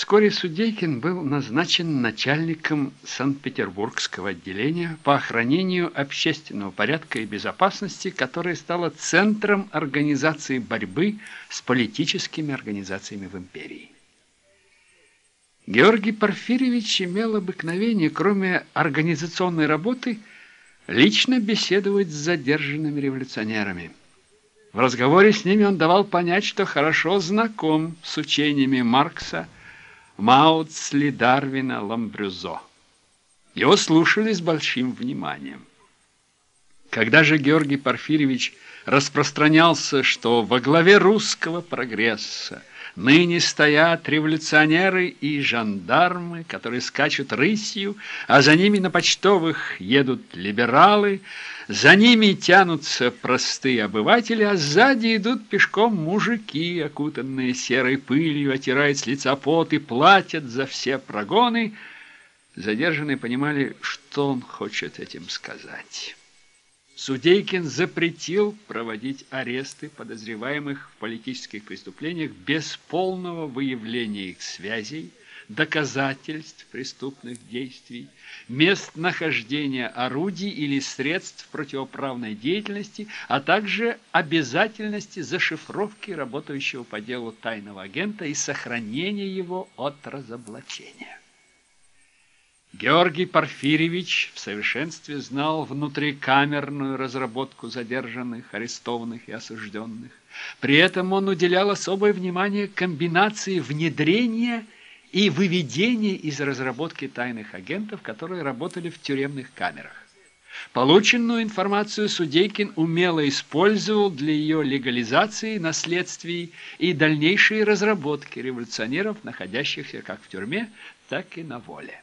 Вскоре Судейкин был назначен начальником Санкт-Петербургского отделения по охранению общественного порядка и безопасности, которое стало центром организации борьбы с политическими организациями в империи. Георгий Порфирьевич имел обыкновение, кроме организационной работы, лично беседовать с задержанными революционерами. В разговоре с ними он давал понять, что хорошо знаком с учениями Маркса, Маутсли, Дарвина, Ламбрюзо. Его слушали с большим вниманием. Когда же Георгий Порфирьевич распространялся, что во главе русского прогресса ныне стоят революционеры и жандармы, которые скачут рысью, а за ними на почтовых едут либералы, за ними тянутся простые обыватели, а сзади идут пешком мужики, окутанные серой пылью, отирают с лица пот и платят за все прогоны. Задержанные понимали, что он хочет этим сказать. Судейкин запретил проводить аресты подозреваемых в политических преступлениях без полного выявления их связей, доказательств преступных действий, мест нахождения орудий или средств противоправной деятельности, а также обязательности зашифровки работающего по делу тайного агента и сохранения его от разоблачения. Георгий Порфирьевич в совершенстве знал внутрикамерную разработку задержанных, арестованных и осужденных. При этом он уделял особое внимание комбинации внедрения и выведения из разработки тайных агентов, которые работали в тюремных камерах. Полученную информацию Судейкин умело использовал для ее легализации, наследствий и дальнейшей разработки революционеров, находящихся как в тюрьме, так и на воле.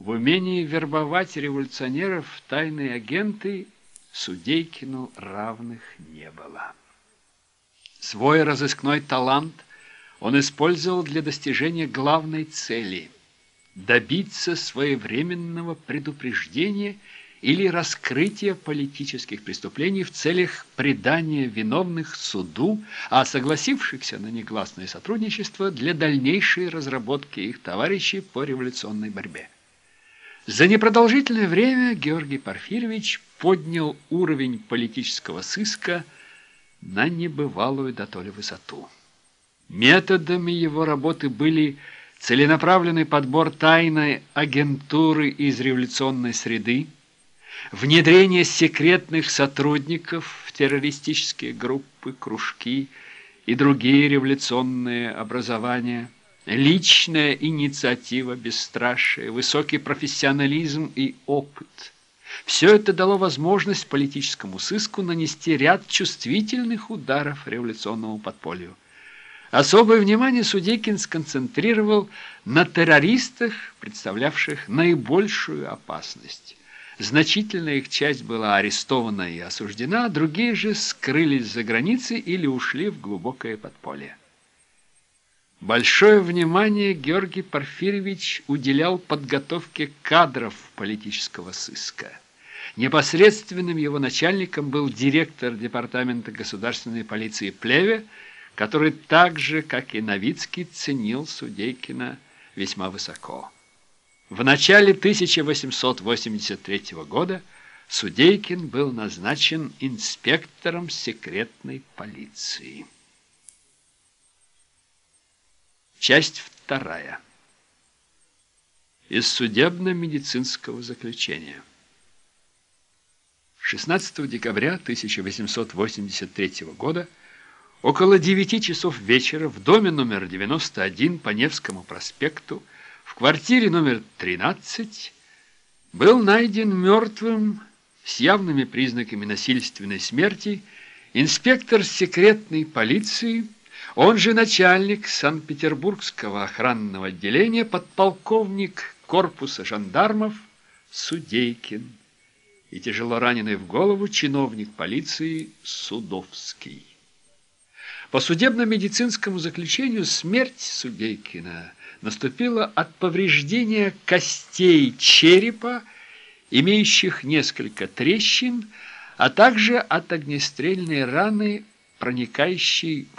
В умении вербовать революционеров тайные агенты Судейкину равных не было. Свой разыскной талант он использовал для достижения главной цели – добиться своевременного предупреждения или раскрытия политических преступлений в целях предания виновных суду, а согласившихся на негласное сотрудничество для дальнейшей разработки их товарищей по революционной борьбе. За непродолжительное время Георгий Порфирьевич поднял уровень политического сыска на небывалую дотоле высоту. Методами его работы были целенаправленный подбор тайной агентуры из революционной среды, внедрение секретных сотрудников в террористические группы, кружки и другие революционные образования – личная инициатива, бесстрашие, высокий профессионализм и опыт. Все это дало возможность политическому сыску нанести ряд чувствительных ударов революционному подполью. Особое внимание Судейкин сконцентрировал на террористах, представлявших наибольшую опасность. Значительная их часть была арестована и осуждена, другие же скрылись за границей или ушли в глубокое подполье. Большое внимание Георгий Порфирьевич уделял подготовке кадров политического сыска. Непосредственным его начальником был директор департамента государственной полиции Плеве, который так же, как и Новицкий, ценил Судейкина весьма высоко. В начале 1883 года Судейкин был назначен инспектором секретной полиции. Часть вторая. Из судебно-медицинского заключения. 16 декабря 1883 года около 9 часов вечера в доме номер 91 по Невскому проспекту в квартире номер 13 был найден мертвым с явными признаками насильственной смерти инспектор секретной полиции он же начальник Санкт-Петербургского охранного отделения, подполковник корпуса жандармов Судейкин и тяжело раненый в голову чиновник полиции Судовский. По судебно-медицинскому заключению смерть Судейкина наступила от повреждения костей черепа, имеющих несколько трещин, а также от огнестрельной раны, проникающей в